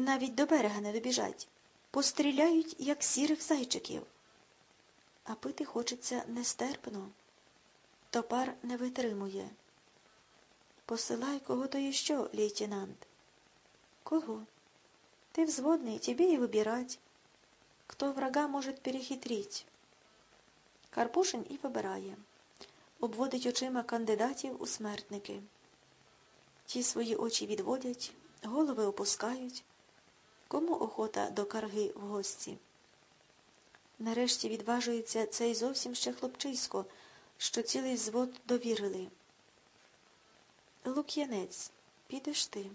навіть до берега не добіжать, постріляють, як сірих зайчиків. А пити хочеться нестерпно. Топар не витримує. Посилай кого-то еще, лейтенант. Кого? Ты взводный, тебе и выбирать. Кто врага может перехитрить? Карпушин і вибирає. Обводить очима кандидатів у смертники. Ті свої очі відводять, голови опускають. Кому охота до карги в гості? Нарешті відважується цей зовсім ще хлопчисько, що цілий звод довірили. Лук'янець, підеш ти.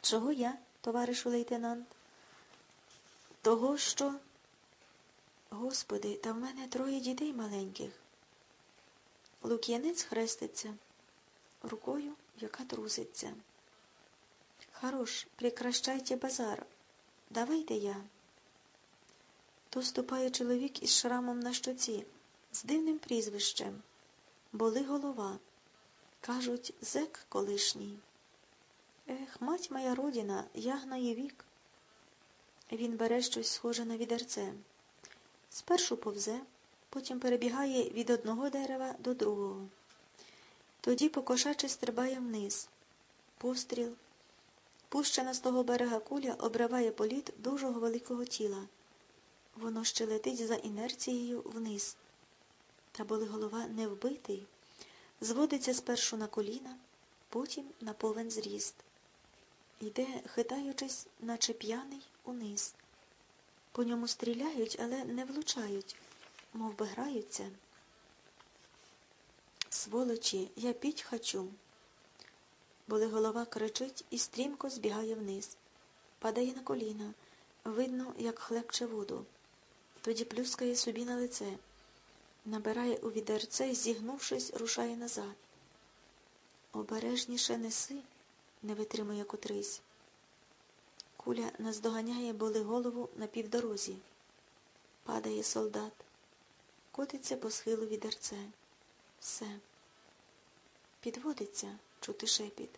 Чого я, товаришу лейтенант? Того, що. Господи, та в мене троє дітей маленьких. Лук'янець хреститься рукою, яка труситься. Хорош, прекращайте базар. Давайте я. Тут ступає чоловік із шрамом на щоці, з дивним прізвищем. Боли голова. Кажуть, зек колишній. Ех, мать моя родина, ягнає вік. Він бере щось схоже на відерце. Спершу повзе, потім перебігає від одного дерева до другого. Тоді покошаче стрибає вниз. Постріл. Пущена з того берега куля обриває політ дужого великого тіла. Воно ще летить за інерцією вниз. Та були голова не вбитий, зводиться спершу на коліна, потім на повен зріст. Йде, хитаючись, наче п'яний, униз. По ньому стріляють, але не влучають, мов би граються. Сволочі, я піть хочу. Боли голова кричить і стрімко збігає вниз. Падає на коліна. Видно, як хлебче воду. Тоді плюскає собі на лице. Набирає у відерце і, зігнувшись, рушає назад. Обережніше неси, не витримує котрийсь. Куля наздоганяє боли голову на півдорозі. Падає солдат, котиться по схилу відерце. Все. Підводиться, чути шепіт.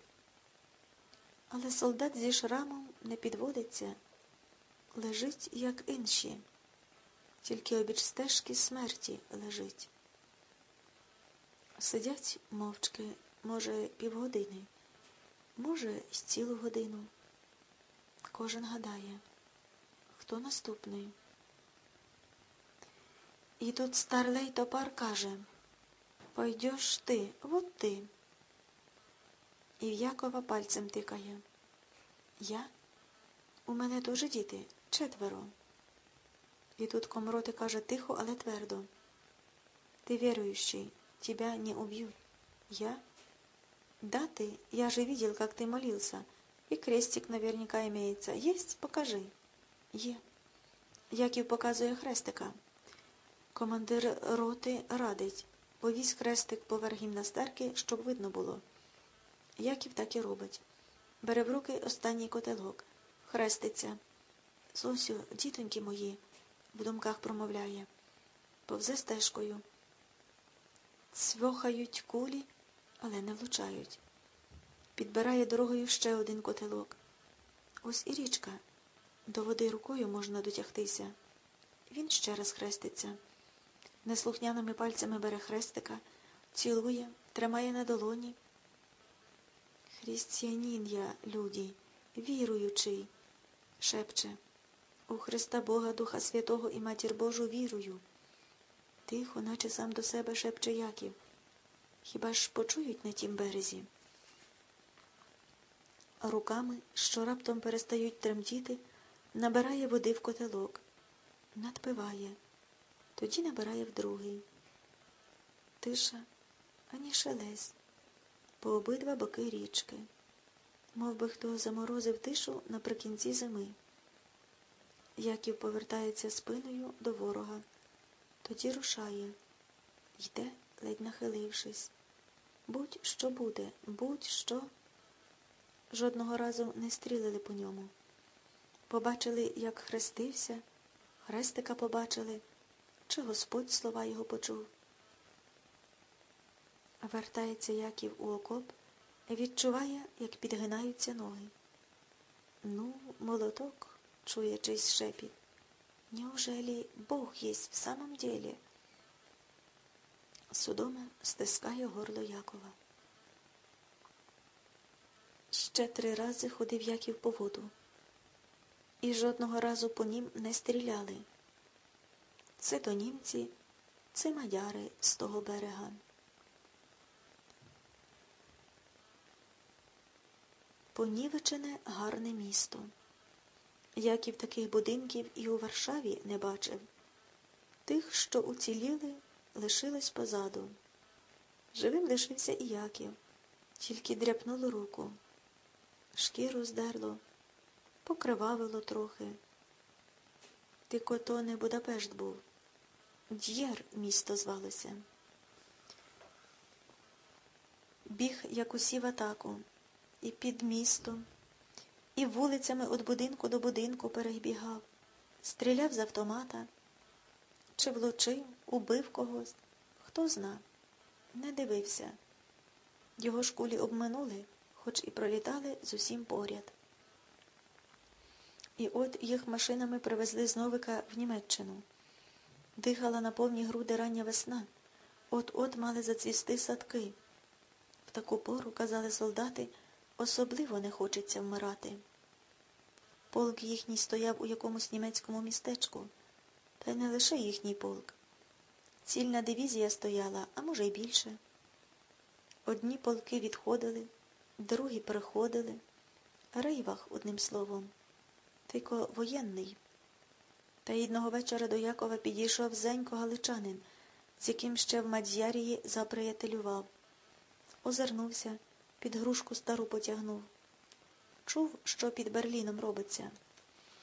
Але солдат зі шрамом не підводиться, лежить, як інші, тільки обіч стежки смерті лежить. Сидять мовчки, може, півгодини, може, з цілу годину. Кожен гадає, хто наступний. І тут старлей топар каже Пойдеш ти, вот ти І в Якова пальцем тикає. Я? У мене теж діти, четверо. І тут комроти каже тихо, але твердо. Ты верующий, тебя не убьют. Я? Да, ты. Я же видел, как ты молился. И крестик наверняка имеется. Есть? Покажи. Є. Яків показує хрестика. Командир роти радить. Повізь хрестик поверх гімнастерки, щоб видно було. Яків так і робить. Бере в руки останній котелок, хреститься. Зосю, дітоньки мої, в думках промовляє. Повзе стежкою. Цвохають кулі, але не влучають. Підбирає дорогою ще один котелок. Ось і річка. До води рукою можна дотягтися. Він ще раз хреститься. Неслухняними пальцями бере хрестика, цілує, тримає на долоні. Християнин я, люди, віруючий, шепче. У Христа Бога, Духа Святого і Матір Божу вірую. Тихо, наче сам до себе шепче Яків. Хіба ж почують на тім березі? Руками, що раптом перестають тремтіти, набирає води в котелок, надпиває, тоді набирає в другий. Тиша, ані шелесть, по обидва боки річки, Мов би хто заморозив тишу наприкінці зими. Яків повертається спиною до ворога, тоді рушає, йде, ледь нахилившись. Будь що буде, будь що. Жодного разу не стрілили по ньому. Побачили, як хрестився, хрестика побачили, чи Господь слова його почув. Вертається Яків у окоп відчуває, як підгинаються ноги. Ну, молоток, чує чийсь шепіт. Неужели Бог есть в самом деле? Судома стискає горло Якова. Ще три рази ходив Яків по воду. І жодного разу по нім не стріляли. Це то німці, це мадяри з того берега. Понівечене гарне місто. Яків таких будинків і у Варшаві не бачив. Тих, що уціліли, лишилось позаду. Живим лишився і Яків, тільки дряпнуло руку. Шкіру здерло, покривавило трохи. Ти кото не Будапешт був. Д'єр місто звалося. Біг, як усі в атаку, і під містом, і вулицями від будинку до будинку перебігав, стріляв з автомата, чи влучив, убив когось, хто зна, не дивився. Його ж кулі обминули, хоч і пролітали з усім поряд. І от їх машинами привезли з Новика в Німеччину. Дихала на повні груди рання весна. От-от мали зацвісти садки. В таку пору, казали солдати, особливо не хочеться вмирати. Полк їхній стояв у якомусь німецькому містечку, та й не лише їхній полк. Цільна дивізія стояла, а може й більше. Одні полки відходили, другі приходили. Рейвах, одним словом, тико воєнний. Та одного вечора до Якова підійшов зенько галичанин, з яким ще в Мадзярії заприятелював. Озирнувся, під грушку стару потягнув. Чув, що під Берліном робиться.